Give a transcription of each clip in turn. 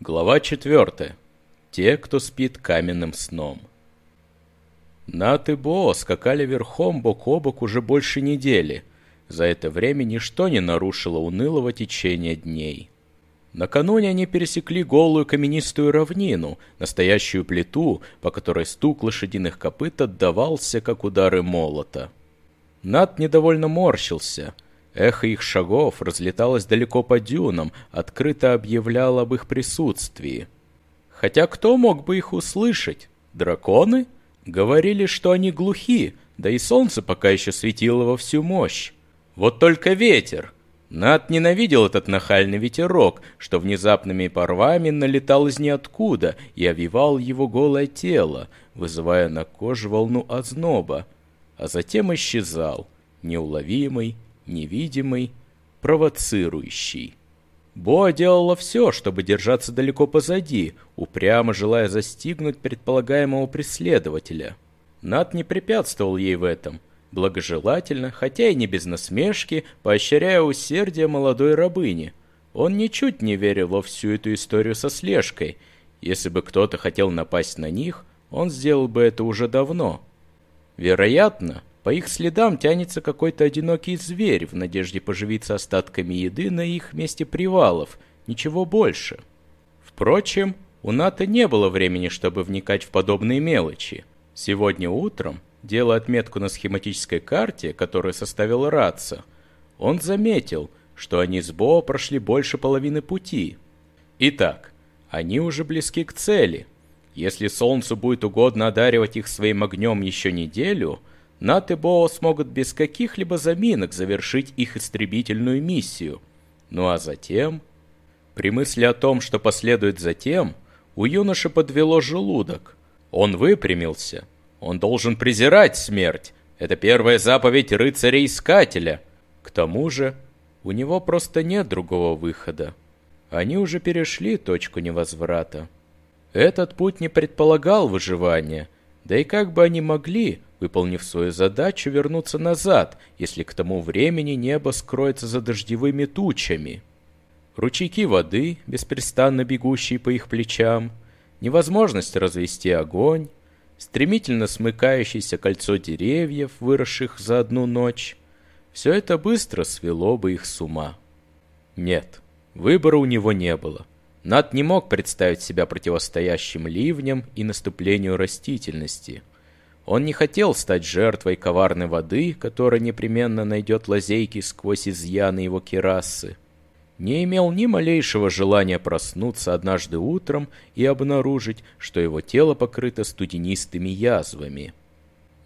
Глава 4. Те, кто спит каменным сном. Нат и Боо скакали верхом бок о бок уже больше недели. За это время ничто не нарушило унылого течения дней. Накануне они пересекли голую каменистую равнину, настоящую плиту, по которой стук лошадиных копыт отдавался, как удары молота. Нат недовольно морщился — Эхо их шагов разлеталось далеко по дюнам, открыто объявляло об их присутствии. Хотя кто мог бы их услышать? Драконы? Говорили, что они глухи, да и солнце пока еще светило во всю мощь. Вот только ветер. Над ненавидел этот нахальный ветерок, что внезапными порвами налетал из ниоткуда и овивал его голое тело, вызывая на коже волну озноба, а затем исчезал, неуловимый, невидимый, провоцирующий. Боа делала все, чтобы держаться далеко позади, упрямо желая застигнуть предполагаемого преследователя. Над не препятствовал ей в этом, благожелательно, хотя и не без насмешки, поощряя усердие молодой рабыни. Он ничуть не верил во всю эту историю со слежкой. Если бы кто-то хотел напасть на них, он сделал бы это уже давно. Вероятно, по их следам тянется какой-то одинокий зверь в надежде поживиться остатками еды на их месте привалов, ничего больше. Впрочем, у Ната не было времени, чтобы вникать в подобные мелочи. Сегодня утром, делая отметку на схематической карте, которую составил Раца, он заметил, что они с Бо прошли больше половины пути. Итак, они уже близки к цели. Если Солнцу будет угодно одаривать их своим огнем еще неделю – Нат и Боо смогут без каких-либо заминок завершить их истребительную миссию. Ну а затем... При мысли о том, что последует затем, у юноши подвело желудок. Он выпрямился. Он должен презирать смерть. Это первая заповедь рыцаря-искателя. К тому же, у него просто нет другого выхода. Они уже перешли точку невозврата. Этот путь не предполагал выживания, да и как бы они могли, выполнив свою задачу, вернуться назад, если к тому времени небо скроется за дождевыми тучами. Ручейки воды, беспрестанно бегущие по их плечам, невозможность развести огонь, стремительно смыкающееся кольцо деревьев, выросших за одну ночь, все это быстро свело бы их с ума. Нет, выбора у него не было. Над не мог представить себя противостоящим ливням и наступлению растительности – он не хотел стать жертвой коварной воды, которая непременно найдет лазейки сквозь изъяны его керасы. Не имел ни малейшего желания проснуться однажды утром и обнаружить, что его тело покрыто студенистыми язвами.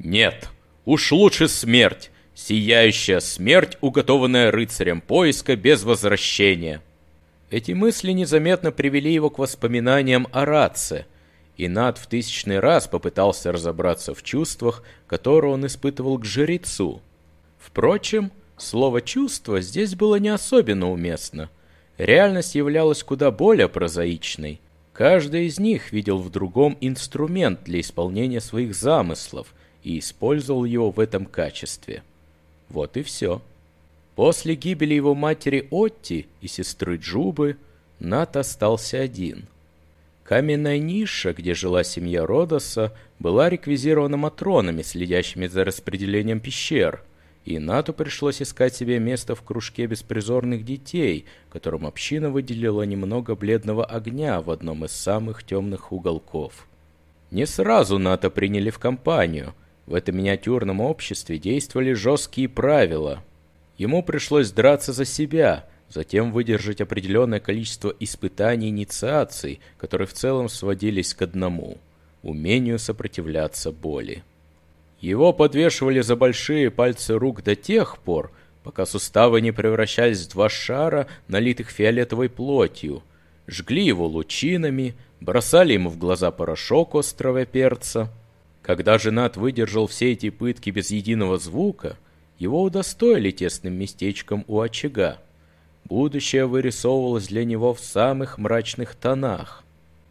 Нет, уж лучше смерть, сияющая смерть, уготованная рыцарем поиска без возвращения. Эти мысли незаметно привели его к воспоминаниям о Раце – и Над в тысячный раз попытался разобраться в чувствах, которые он испытывал к жрецу. Впрочем, слово «чувство» здесь было не особенно уместно. Реальность являлась куда более прозаичной. Каждый из них видел в другом инструмент для исполнения своих замыслов и использовал его в этом качестве. Вот и все. После гибели его матери Отти и сестры Джубы Нат остался один – Каменная ниша, где жила семья Родоса, была реквизирована матронами, следящими за распределением пещер, и Нату пришлось искать себе место в кружке беспризорных детей, которым община выделила немного бледного огня в одном из самых темных уголков. Не сразу Ната приняли в компанию. В этом миниатюрном обществе действовали жесткие правила. Ему пришлось драться за себя – затем выдержать определенное количество испытаний инициаций, которые в целом сводились к одному – умению сопротивляться боли. Его подвешивали за большие пальцы рук до тех пор, пока суставы не превращались в два шара, налитых фиолетовой плотью, жгли его лучинами, бросали ему в глаза порошок острого перца. Когда женат выдержал все эти пытки без единого звука, его удостоили тесным местечком у очага. Будущее вырисовывалось для него в самых мрачных тонах.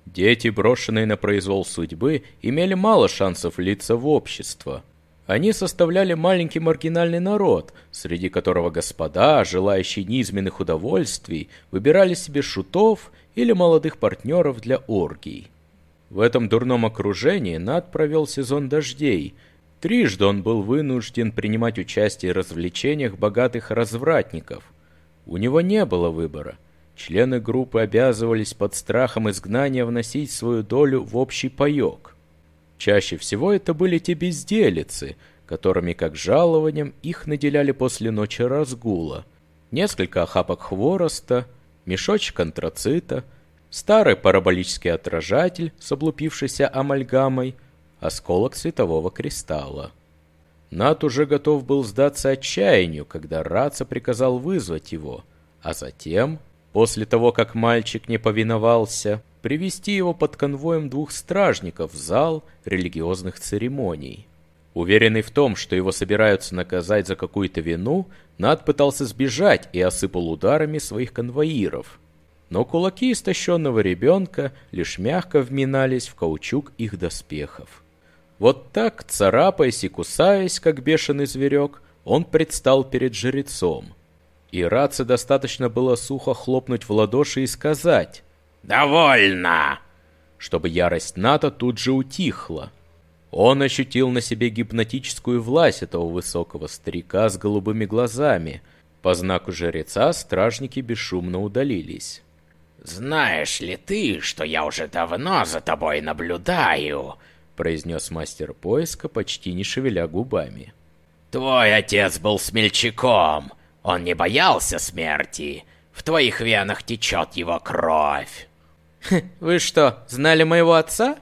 Дети, брошенные на произвол судьбы, имели мало шансов влиться в общество. Они составляли маленький маргинальный народ, среди которого господа, желающие низменных удовольствий, выбирали себе шутов или молодых партнеров для оргий. В этом дурном окружении Над провел сезон дождей. Трижды он был вынужден принимать участие в развлечениях богатых развратников. У него не было выбора. Члены группы обязывались под страхом изгнания вносить свою долю в общий паек. Чаще всего это были те безделицы, которыми как жалованием их наделяли после ночи разгула. Несколько охапок хвороста, мешочек антрацита, старый параболический отражатель с облупившейся амальгамой, осколок светового кристалла. Нат уже готов был сдаться отчаянию, когда Раца приказал вызвать его, а затем, после того, как мальчик не повиновался, привести его под конвоем двух стражников в зал религиозных церемоний. Уверенный в том, что его собираются наказать за какую-то вину, Над пытался сбежать и осыпал ударами своих конвоиров. Но кулаки истощенного ребенка лишь мягко вминались в каучук их доспехов. Вот так, царапаясь и кусаясь, как бешеный зверек, он предстал перед жрецом. И Раце достаточно было сухо хлопнуть в ладоши и сказать «Довольно!», чтобы ярость Ната тут же утихла. Он ощутил на себе гипнотическую власть этого высокого старика с голубыми глазами. По знаку жреца стражники бесшумно удалились. «Знаешь ли ты, что я уже давно за тобой наблюдаю?» Произнес мастер поиска, почти не шевеля губами. «Твой отец был смельчаком. Он не боялся смерти. В твоих венах течет его кровь». «Вы что, знали моего отца?»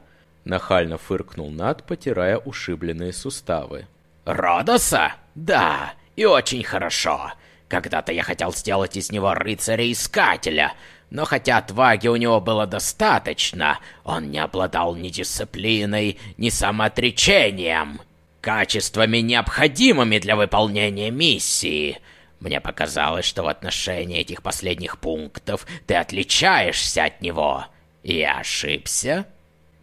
Нахально фыркнул Над, потирая ушибленные суставы. «Родоса? Да, и очень хорошо. Когда-то я хотел сделать из него рыцаря-искателя, но хотя отваги у него было достаточно, он не обладал ни дисциплиной, ни самоотречением. Качествами, необходимыми для выполнения миссии. Мне показалось, что в отношении этих последних пунктов ты отличаешься от него. Я ошибся?»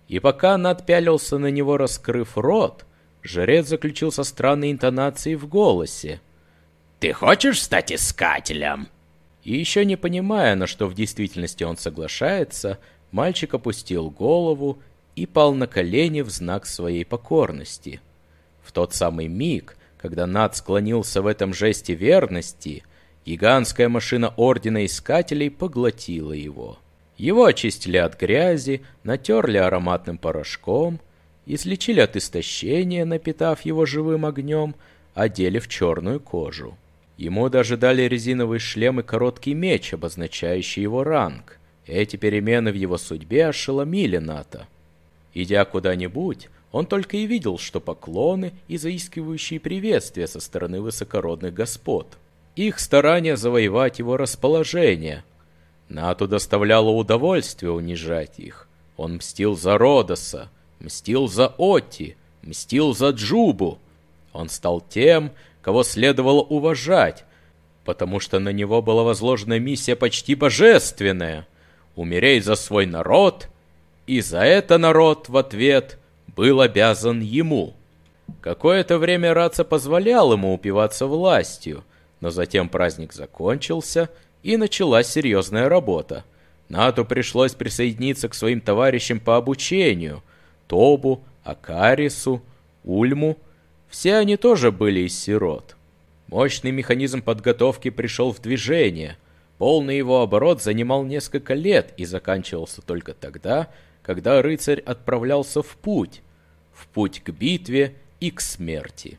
И пока Над пялился на него, раскрыв рот, жрец заключил со странной интонацией в голосе. «Ты хочешь стать искателем?» И еще не понимая, на что в действительности он соглашается, мальчик опустил голову и пал на колени в знак своей покорности. В тот самый миг, когда Над склонился в этом жесте верности, гигантская машина Ордена Искателей поглотила его. Его очистили от грязи, натерли ароматным порошком, излечили от истощения, напитав его живым огнем, одели в черную кожу. Ему даже дали резиновый шлем и короткий меч, обозначающий его ранг. Эти перемены в его судьбе ошеломили Ната. Идя куда-нибудь, он только и видел, что поклоны и заискивающие приветствия со стороны высокородных господ. Их старания завоевать его расположение – Нату доставляло удовольствие унижать их. Он мстил за Родоса, мстил за Отти, мстил за Джубу. Он стал тем, кого следовало уважать, потому что на него была возложена миссия почти божественная — умереть за свой народ, и за это народ в ответ был обязан ему. Какое-то время Раца позволял ему упиваться властью, но затем праздник закончился — и началась серьезная работа. Нату пришлось присоединиться к своим товарищам по обучению – Тобу, Акарису, Ульму. Все они тоже были из сирот. Мощный механизм подготовки пришел в движение. Полный его оборот занимал несколько лет и заканчивался только тогда, когда рыцарь отправлялся в путь. В путь к битве и к смерти.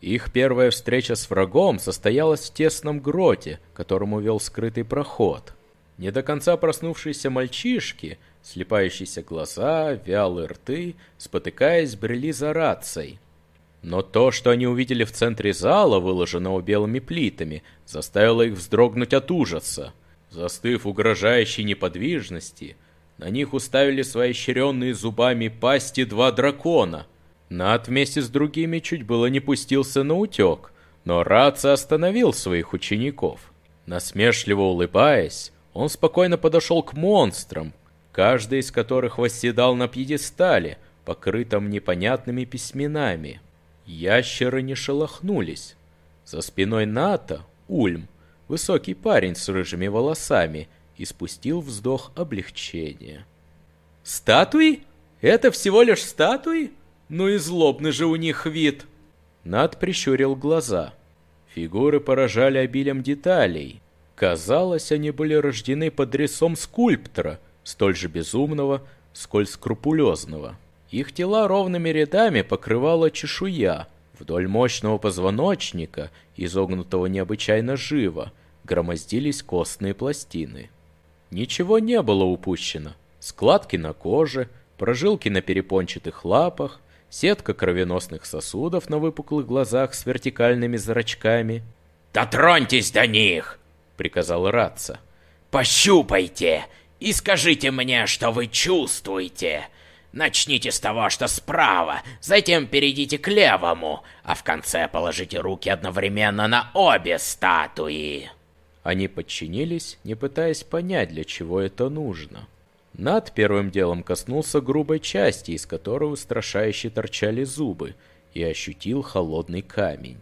Их первая встреча с врагом состоялась в тесном гроте, которому вел скрытый проход. Не до конца проснувшиеся мальчишки, слепающиеся глаза, вялые рты, спотыкаясь, брели за рацией. Но то, что они увидели в центре зала, выложенного белыми плитами, заставило их вздрогнуть от ужаса. Застыв угрожающей неподвижности, на них уставили свои щеренные зубами пасти два дракона — Над вместе с другими чуть было не пустился на утек, но Раца остановил своих учеников. Насмешливо улыбаясь, он спокойно подошел к монстрам, каждый из которых восседал на пьедестале, покрытом непонятными письменами. Ящеры не шелохнулись. За спиной Ната Ульм, высокий парень с рыжими волосами и спустил вздох облегчения. «Статуи? Это всего лишь статуи? Ну и злобный же у них вид!» Над прищурил глаза. Фигуры поражали обилием деталей. Казалось, они были рождены под рисом скульптора, столь же безумного, сколь скрупулезного. Их тела ровными рядами покрывала чешуя. Вдоль мощного позвоночника, изогнутого необычайно живо, громоздились костные пластины. Ничего не было упущено. Складки на коже, прожилки на перепончатых лапах, сетка кровеносных сосудов на выпуклых глазах с вертикальными зрачками. «Дотроньтесь до них!» — приказал Ратца. «Пощупайте и скажите мне, что вы чувствуете!» Начните с того, что справа, затем перейдите к левому, а в конце положите руки одновременно на обе статуи. Они подчинились, не пытаясь понять, для чего это нужно. Над первым делом коснулся грубой части, из которой устрашающе торчали зубы, и ощутил холодный камень.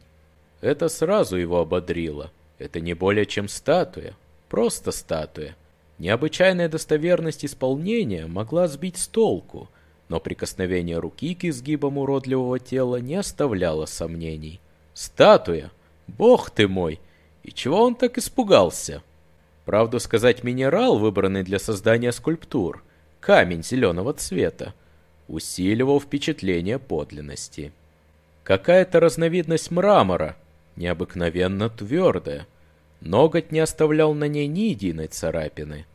Это сразу его ободрило. Это не более чем статуя, просто статуя. Необычайная достоверность исполнения могла сбить с толку, но прикосновение руки к изгибам уродливого тела не оставляло сомнений. Статуя! Бог ты мой! И чего он так испугался? Правду сказать, минерал, выбранный для создания скульптур, камень зеленого цвета, усиливал впечатление подлинности. Какая-то разновидность мрамора, необыкновенно твердая. Ноготь не оставлял на ней ни единой царапины.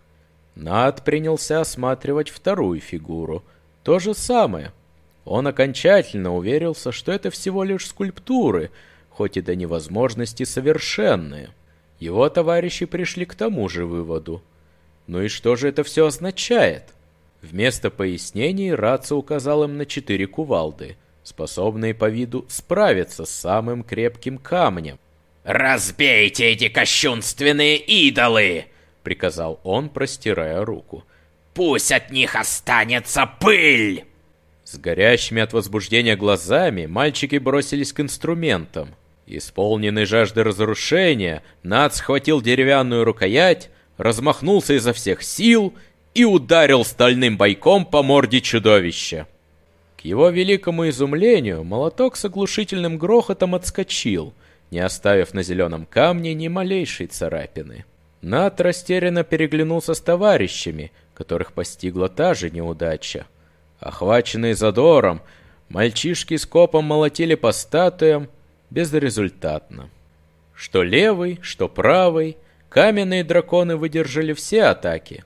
Над принялся осматривать вторую фигуру. То же самое. Он окончательно уверился, что это всего лишь скульптуры, хоть и до невозможности совершенные. Его товарищи пришли к тому же выводу. Ну и что же это все означает? Вместо пояснений Раца указал им на четыре кувалды, способные по виду справиться с самым крепким камнем. «Разбейте эти кощунственные идолы!» — приказал он, простирая руку. «Пусть от них останется пыль!» С горящими от возбуждения глазами мальчики бросились к инструментам. Исполненный жажды разрушения, Над схватил деревянную рукоять, размахнулся изо всех сил и ударил стальным бойком по морде чудовища. К его великому изумлению молоток с оглушительным грохотом отскочил, не оставив на зеленом камне ни малейшей царапины. Над растерянно переглянулся с товарищами, которых постигла та же неудача. Охваченные задором, мальчишки с копом молотили по статуям, безрезультатно. Что левый, что правый, каменные драконы выдержали все атаки.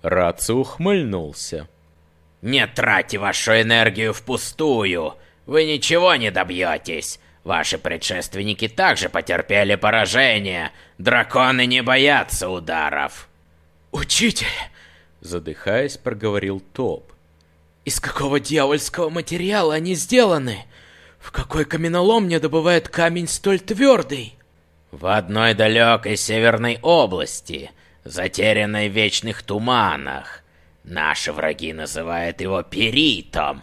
Раци ухмыльнулся. «Не тратьте вашу энергию впустую! Вы ничего не добьетесь! Ваши предшественники также потерпели поражение! Драконы не боятся ударов!» «Учитель!» Задыхаясь, проговорил Топ. «Из какого дьявольского материала они сделаны?» В какой каменоломне добывает камень столь твердый? В одной далекой северной области, затерянной в вечных туманах. Наши враги называют его Перитом.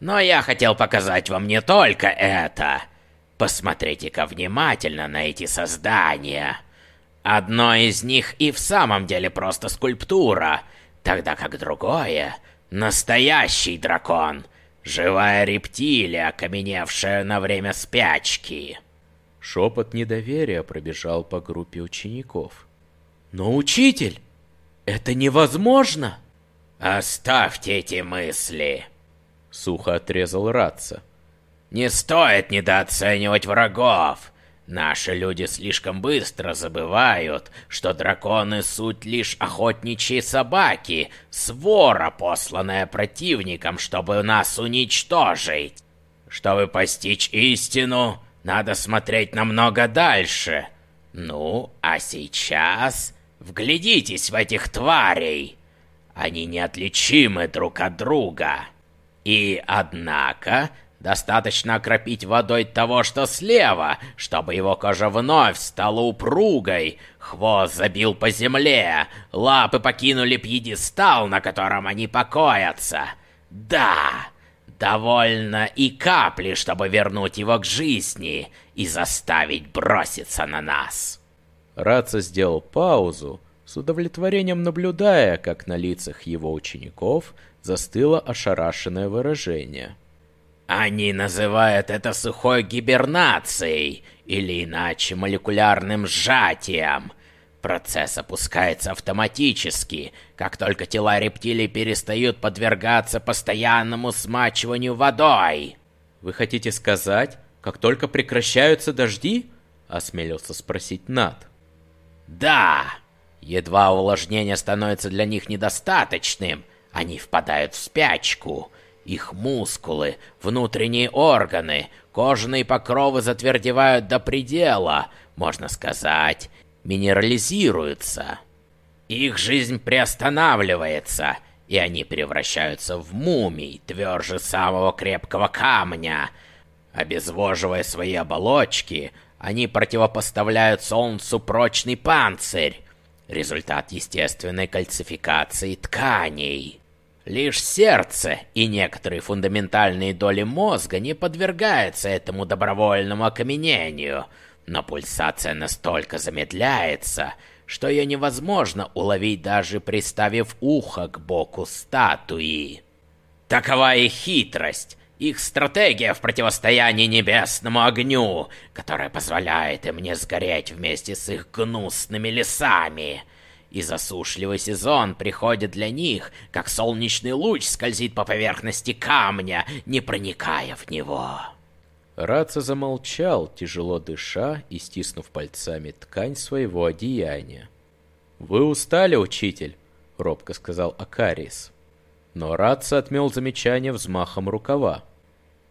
Но я хотел показать вам не только это. Посмотрите-ка внимательно на эти создания. Одно из них и в самом деле просто скульптура, тогда как другое — настоящий дракон — Живая рептилия, окаменевшая на время спячки. Шепот недоверия пробежал по группе учеников. Но, учитель, это невозможно! Оставьте эти мысли. Сухо отрезал Ратца. Не стоит недооценивать врагов. Наши люди слишком быстро забывают, что драконы суть лишь охотничьи собаки, свора, посланная противником, чтобы нас уничтожить. Чтобы постичь истину, надо смотреть намного дальше. Ну, а сейчас вглядитесь в этих тварей. Они неотличимы друг от друга. И, однако, Достаточно окропить водой того, что слева, чтобы его кожа вновь стала упругой. Хвост забил по земле, лапы покинули пьедестал, на котором они покоятся. Да, довольно и капли, чтобы вернуть его к жизни и заставить броситься на нас. Раца сделал паузу, с удовлетворением наблюдая, как на лицах его учеников застыло ошарашенное выражение. Они называют это сухой гибернацией, или иначе молекулярным сжатием. Процесс опускается автоматически, как только тела рептилий перестают подвергаться постоянному смачиванию водой. «Вы хотите сказать, как только прекращаются дожди?» — осмелился спросить Над. «Да!» Едва увлажнение становится для них недостаточным, они впадают в спячку. Их мускулы, внутренние органы, кожаные покровы затвердевают до предела, можно сказать, минерализируются. Их жизнь приостанавливается, и они превращаются в мумий, тверже самого крепкого камня. Обезвоживая свои оболочки, они противопоставляют солнцу прочный панцирь, результат естественной кальцификации тканей. Лишь сердце и некоторые фундаментальные доли мозга не подвергаются этому добровольному окаменению, но пульсация настолько замедляется, что ее невозможно уловить даже приставив ухо к боку статуи. Такова и хитрость, их стратегия в противостоянии небесному огню, которая позволяет им не сгореть вместе с их гнусными лесами. И засушливый сезон приходит для них, как солнечный луч скользит по поверхности камня, не проникая в него. Раца замолчал, тяжело дыша и стиснув пальцами ткань своего одеяния. «Вы устали, учитель?» — робко сказал Акарис. Но Раца отмел замечание взмахом рукава.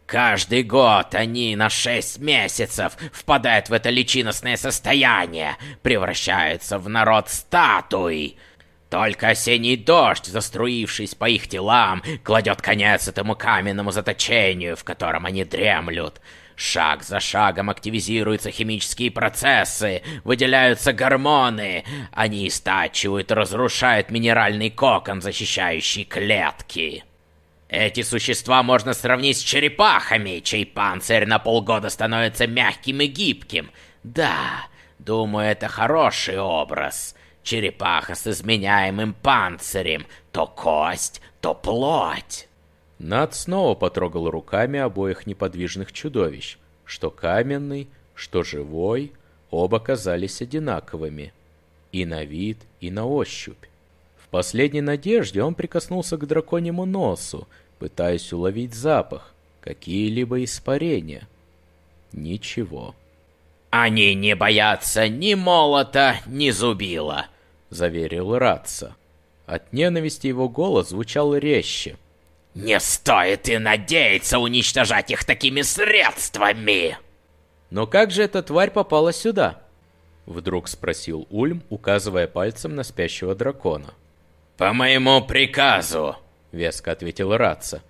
Каждый год они на шесть месяцев впадают в это личиночное состояние, превращаются в народ статуй. Только осенний дождь, заструившись по их телам, кладет конец этому каменному заточению, в котором они дремлют. Шаг за шагом активизируются химические процессы, выделяются гормоны. Они истачивают и разрушают минеральный кокон, защищающий клетки. Эти существа можно сравнить с черепахами, чей панцирь на полгода становится мягким и гибким. Да, думаю, это хороший образ. Черепаха с изменяемым панцирем, то кость, то плоть. Над снова потрогал руками обоих неподвижных чудовищ. Что каменный, что живой, оба казались одинаковыми. И на вид, и на ощупь. В последней надежде он прикоснулся к драконьему носу, пытаясь уловить запах, какие-либо испарения. Ничего. «Они не боятся ни молота, ни зубила», — заверил Ратса. От ненависти его голос звучал резче. «Не стоит и надеяться уничтожать их такими средствами!» «Но как же эта тварь попала сюда?» Вдруг спросил Ульм, указывая пальцем на спящего дракона. «По моему приказу», — веско ответил Ратса.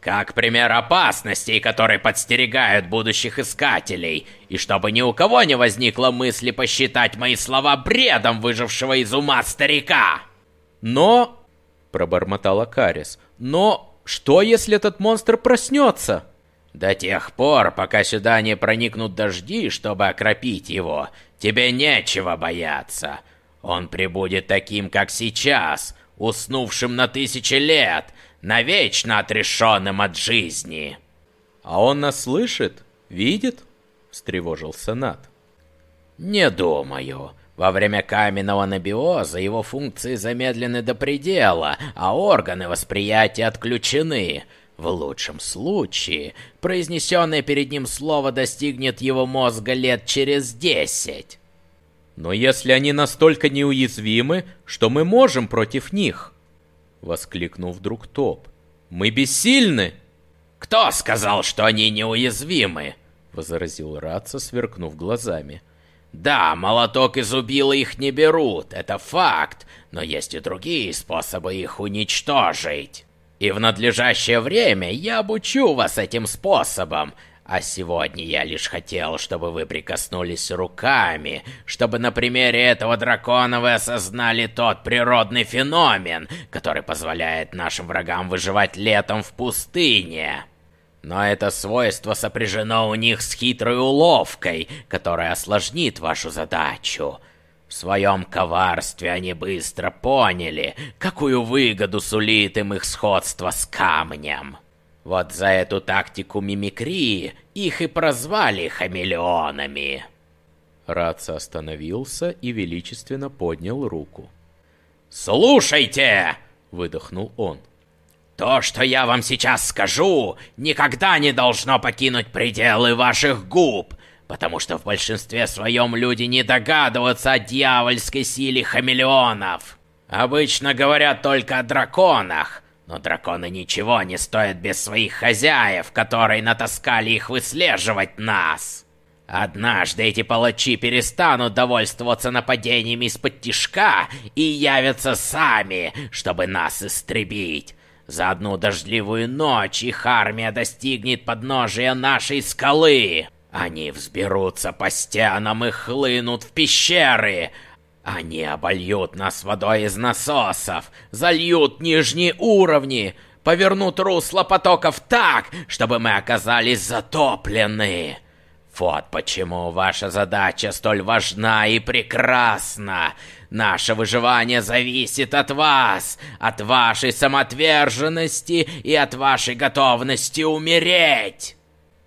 «Как пример опасностей, которые подстерегают будущих искателей, и чтобы ни у кого не возникло мысли посчитать мои слова бредом выжившего из ума старика!» «Но...» — пробормотал Акарис. «Но что, если этот монстр проснется?» «До тех пор, пока сюда не проникнут дожди, чтобы окропить его, тебе нечего бояться. Он прибудет таким, как сейчас, уснувшим на тысячи лет, навечно отрешенным от жизни. «А он нас слышит? Видит?» — встревожился Над. «Не думаю. Во время каменного набиоза его функции замедлены до предела, а органы восприятия отключены. В лучшем случае, произнесенное перед ним слово достигнет его мозга лет через десять. Но если они настолько неуязвимы, что мы можем против них? Воскликнул вдруг Топ. Мы бессильны! Кто сказал, что они неуязвимы? Возразил Ратса, сверкнув глазами. Да, молоток и зубило их не берут, это факт, но есть и другие способы их уничтожить. И в надлежащее время я обучу вас этим способам, а сегодня я лишь хотел, чтобы вы прикоснулись руками, чтобы на примере этого дракона вы осознали тот природный феномен, который позволяет нашим врагам выживать летом в пустыне. Но это свойство сопряжено у них с хитрой уловкой, которая осложнит вашу задачу. В своем коварстве они быстро поняли, какую выгоду сулит им их сходство с камнем. Вот за эту тактику мимикрии их и прозвали хамелеонами. Раца остановился и величественно поднял руку. «Слушайте!» — выдохнул он. «То, что я вам сейчас скажу, никогда не должно покинуть пределы ваших губ потому что в большинстве своем люди не догадываются о дьявольской силе хамелеонов. Обычно говорят только о драконах, но драконы ничего не стоят без своих хозяев, которые натаскали их выслеживать нас. Однажды эти палачи перестанут довольствоваться нападениями из-под тишка и явятся сами, чтобы нас истребить. За одну дождливую ночь их армия достигнет подножия нашей скалы. Они взберутся по стенам и хлынут в пещеры. Они обольют нас водой из насосов, зальют нижние уровни, повернут русло потоков так, чтобы мы оказались затоплены. Вот почему ваша задача столь важна и прекрасна. Наше выживание зависит от вас, от вашей самоотверженности и от вашей готовности умереть.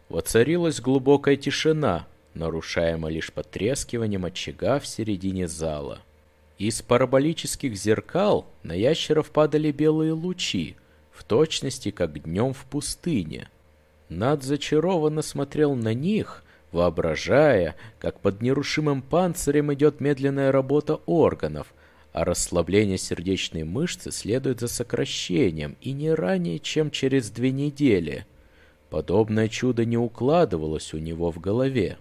Воцарилась глубокая тишина, нарушаемая лишь потрескиванием очага в середине зала. Из параболических зеркал на ящеров падали белые лучи, в точности как днем в пустыне. Над зачарованно смотрел на них, воображая, как под нерушимым панцирем идет медленная работа органов, а расслабление сердечной мышцы следует за сокращением и не ранее, чем через две недели – Подобное чудо не укладывалось у него в голове.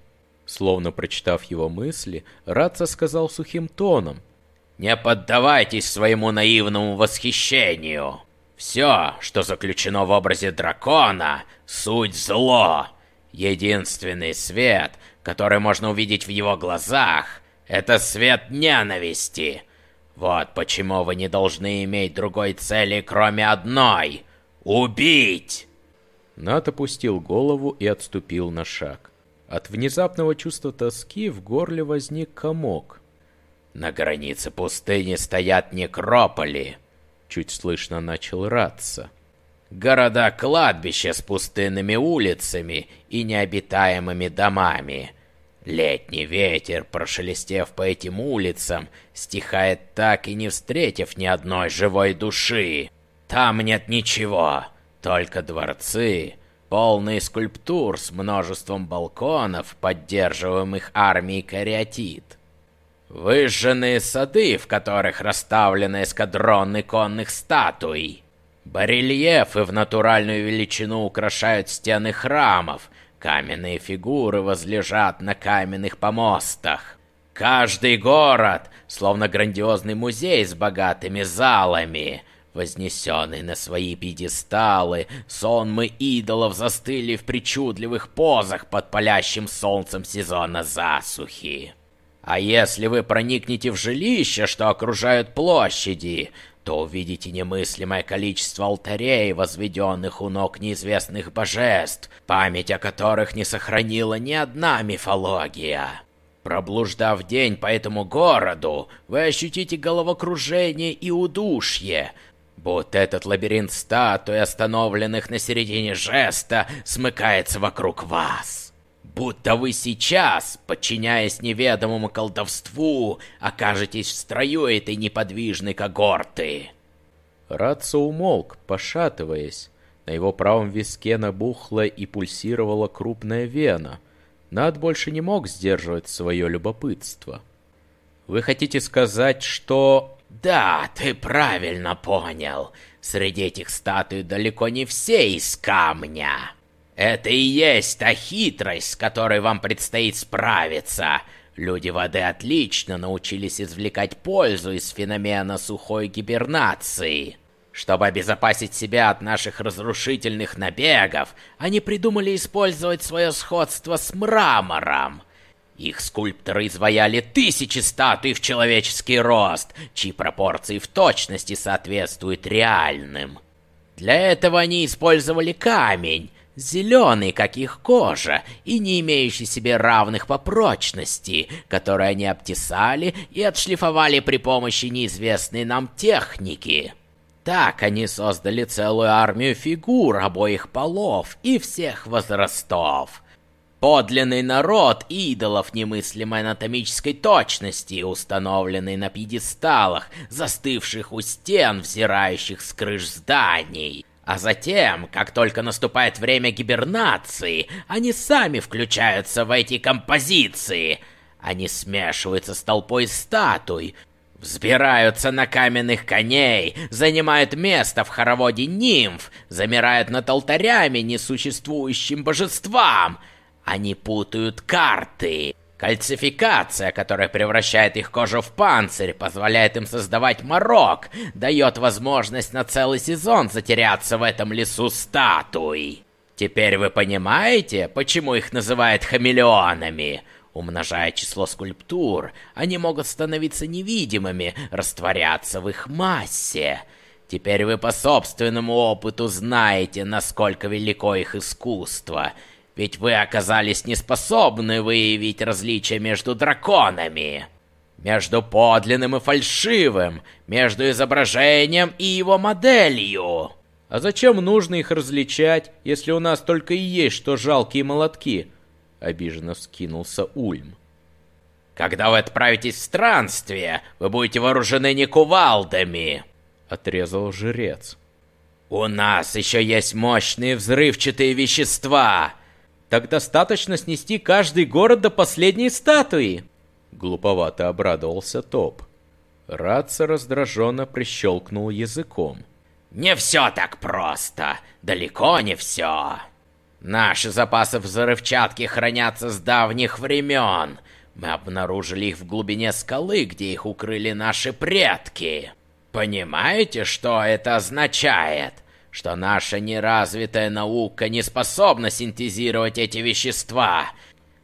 Словно прочитав его мысли, Раца сказал сухим тоном. «Не поддавайтесь своему наивному восхищению. Все, что заключено в образе дракона, суть зло. Единственный свет, который можно увидеть в его глазах, это свет ненависти. Вот почему вы не должны иметь другой цели, кроме одной — убить!» Нат опустил голову и отступил на шаг. От внезапного чувства тоски в горле возник комок. «На границе пустыни стоят некрополи», — чуть слышно начал раться. «Города-кладбища с пустынными улицами и необитаемыми домами. Летний ветер, прошелестев по этим улицам, стихает так и не встретив ни одной живой души. Там нет ничего, только дворцы, полные скульптур с множеством балконов, поддерживаемых армией кариатид. Выжженные сады, в которых расставлены эскадроны конных статуй. Барельефы в натуральную величину украшают стены храмов, каменные фигуры возлежат на каменных помостах. Каждый город, словно грандиозный музей с богатыми залами, Вознесенные на свои пьедесталы, сонмы идолов застыли в причудливых позах под палящим солнцем сезона засухи. А если вы проникнете в жилища, что окружают площади, то увидите немыслимое количество алтарей, возведенных у ног неизвестных божеств, память о которых не сохранила ни одна мифология. Проблуждав день по этому городу, вы ощутите головокружение и удушье, Будто этот лабиринт статуй, остановленных на середине жеста, смыкается вокруг вас. Будто вы сейчас, подчиняясь неведомому колдовству, окажетесь в строю этой неподвижной когорты. Рацо умолк, пошатываясь. На его правом виске набухла и пульсировала крупная вена. Над больше не мог сдерживать свое любопытство. «Вы хотите сказать, что...» Да, ты правильно понял. Среди этих статуй далеко не все из камня. Это и есть та хитрость, с которой вам предстоит справиться. Люди воды отлично научились извлекать пользу из феномена сухой гибернации. Чтобы обезопасить себя от наших разрушительных набегов, они придумали использовать свое сходство с мрамором. Их скульпторы изваяли тысячи статуй в человеческий рост, чьи пропорции в точности соответствуют реальным. Для этого они использовали камень, зеленый, как их кожа, и не имеющий себе равных по прочности, которые они обтесали и отшлифовали при помощи неизвестной нам техники. Так они создали целую армию фигур обоих полов и всех возрастов. Подлинный народ идолов немыслимой анатомической точности, установленный на пьедесталах, застывших у стен, взирающих с крыш зданий. А затем, как только наступает время гибернации, они сами включаются в эти композиции. Они смешиваются с толпой статуй, Взбираются на каменных коней, занимают место в хороводе нимф, замирают над алтарями несуществующим божествам. Они путают карты. Кальцификация, которая превращает их кожу в панцирь, позволяет им создавать морок, дает возможность на целый сезон затеряться в этом лесу статуй. Теперь вы понимаете, почему их называют хамелеонами? Умножая число скульптур, они могут становиться невидимыми, растворяться в их массе. Теперь вы по собственному опыту знаете, насколько велико их искусство — ведь вы оказались неспособны выявить различия между драконами. Между подлинным и фальшивым, между изображением и его моделью. А зачем нужно их различать, если у нас только и есть что жалкие молотки? Обиженно вскинулся Ульм. Когда вы отправитесь в странствие, вы будете вооружены не кувалдами, отрезал жрец. У нас еще есть мощные взрывчатые вещества, так достаточно снести каждый город до последней статуи!» Глуповато обрадовался Топ. Раца раздраженно прищелкнул языком. «Не все так просто! Далеко не все! Наши запасы взрывчатки хранятся с давних времен. Мы обнаружили их в глубине скалы, где их укрыли наши предки. Понимаете, что это означает?» Что наша неразвитая наука не способна синтезировать эти вещества.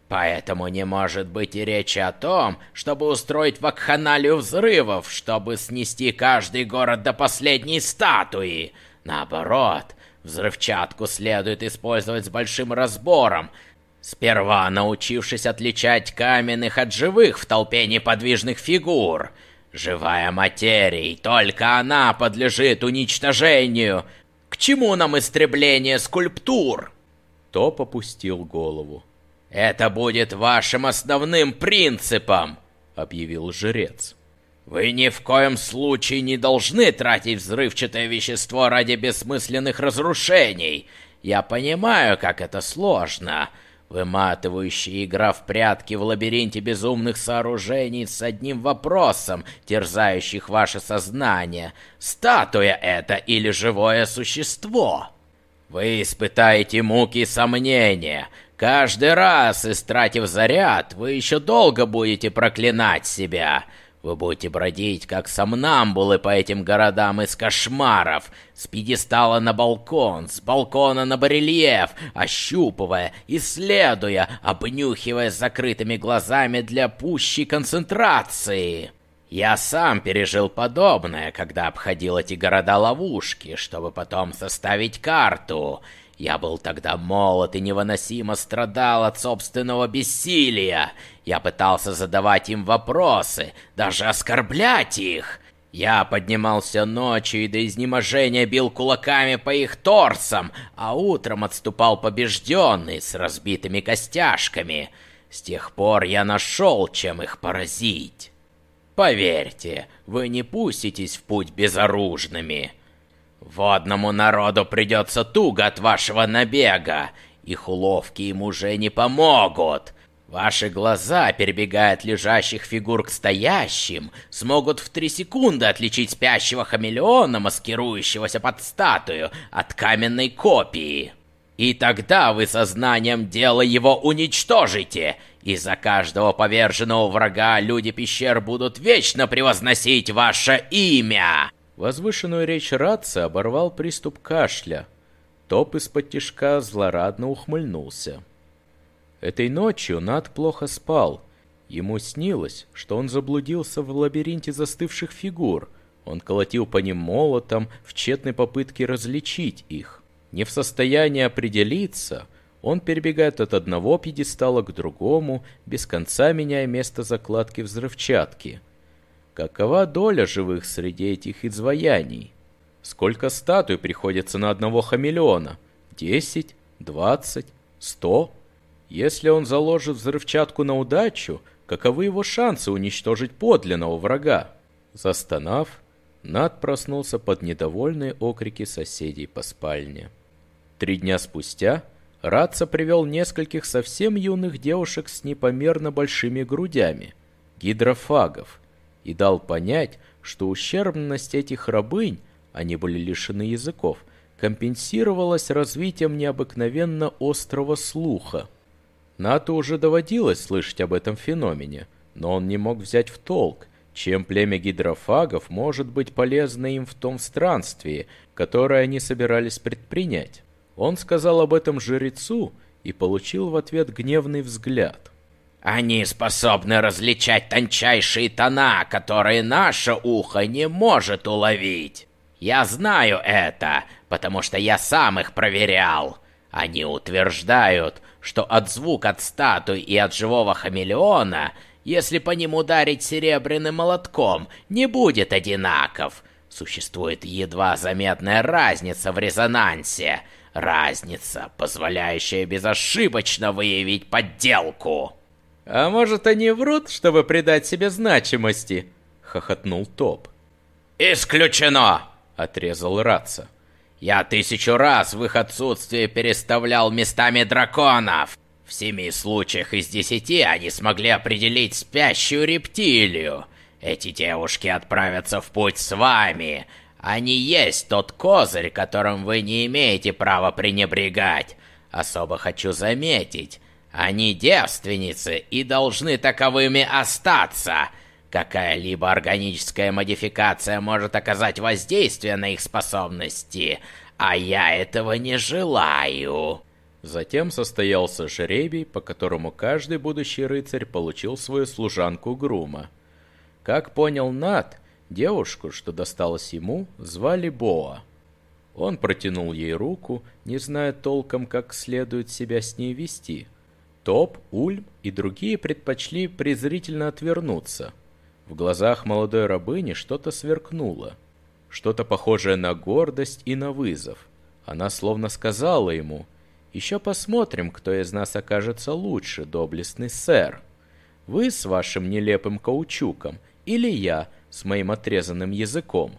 Поэтому не может быть и речи о том, чтобы устроить вакханалию взрывов, чтобы снести каждый город до последней статуи. Наоборот, взрывчатку следует использовать с большим разбором, сперва научившись отличать каменных от живых в толпе неподвижных фигур. Живая материя, только она подлежит уничтожению, к чему нам истребление скульптур? Топ опустил голову. Это будет вашим основным принципом, объявил жрец. Вы ни в коем случае не должны тратить взрывчатое вещество ради бессмысленных разрушений. Я понимаю, как это сложно. Выматывающая игра в прятки в лабиринте безумных сооружений с одним вопросом, терзающих ваше сознание. Статуя это или живое существо? Вы испытаете муки сомнения. Каждый раз, истратив заряд, вы еще долго будете проклинать себя. Вы будете бродить, как сомнамбулы по этим городам из кошмаров, с пьедестала на балкон, с балкона на барельеф, ощупывая, исследуя, обнюхивая закрытыми глазами для пущей концентрации. Я сам пережил подобное, когда обходил эти города-ловушки, чтобы потом составить карту — я был тогда молод и невыносимо страдал от собственного бессилия. Я пытался задавать им вопросы, даже оскорблять их. Я поднимался ночью и до изнеможения бил кулаками по их торсам, а утром отступал побежденный с разбитыми костяшками. С тех пор я нашел, чем их поразить. Поверьте, вы не пуститесь в путь безоружными. Водному народу придется туго от вашего набега. Их уловки им уже не помогут. Ваши глаза, перебегая от лежащих фигур к стоящим, смогут в три секунды отличить спящего хамелеона, маскирующегося под статую, от каменной копии. И тогда вы сознанием дела его уничтожите, и за каждого поверженного врага люди пещер будут вечно превозносить ваше имя. Возвышенную речь Ратца оборвал приступ кашля. Топ из-под тишка злорадно ухмыльнулся. Этой ночью Над плохо спал. Ему снилось, что он заблудился в лабиринте застывших фигур. Он колотил по ним молотом в тщетной попытке различить их. Не в состоянии определиться, он перебегает от одного пьедестала к другому, без конца меняя место закладки взрывчатки. Какова доля живых среди этих изваяний? Сколько статуй приходится на одного хамелеона? Десять? Двадцать? Сто? Если он заложит взрывчатку на удачу, каковы его шансы уничтожить подлинного врага? Застонав, Над проснулся под недовольные окрики соседей по спальне. Три дня спустя Ратца привел нескольких совсем юных девушек с непомерно большими грудями, гидрофагов, и дал понять, что ущербность этих рабынь они были лишены языков, компенсировалось развитием необыкновенно острого слуха. Нату уже доводилось слышать об этом феномене, но он не мог взять в толк, чем племя гидрофагов может быть полезно им в том странствии, которое они собирались предпринять. Он сказал об этом жрецу и получил в ответ гневный взгляд. Они способны различать тончайшие тона, которые наше ухо не может уловить. Я знаю это, потому что я сам их проверял. Они утверждают, что от звук от статуи и от живого хамелеона, если по ним ударить серебряным молотком, не будет одинаков. Существует едва заметная разница в резонансе. Разница, позволяющая безошибочно выявить подделку. «А может, они врут, чтобы придать себе значимости?» — хохотнул Топ. «Исключено!» — отрезал Раца. «Я тысячу раз в их отсутствие переставлял местами драконов. В семи случаях из десяти они смогли определить спящую рептилию. Эти девушки отправятся в путь с вами. Они есть тот козырь, которым вы не имеете права пренебрегать. Особо хочу заметить, они девственницы и должны таковыми остаться». Какая-либо органическая модификация может оказать воздействие на их способности, а я этого не желаю. Затем состоялся жребий, по которому каждый будущий рыцарь получил свою служанку Грума. Как понял Нат, девушку, что досталась ему, звали Боа. Он протянул ей руку, не зная толком, как следует себя с ней вести. Топ, Ульм и другие предпочли презрительно отвернуться – в глазах молодой рабыни что-то сверкнуло. Что-то похожее на гордость и на вызов. Она словно сказала ему, «Еще посмотрим, кто из нас окажется лучше, доблестный сэр. Вы с вашим нелепым каучуком или я с моим отрезанным языком?»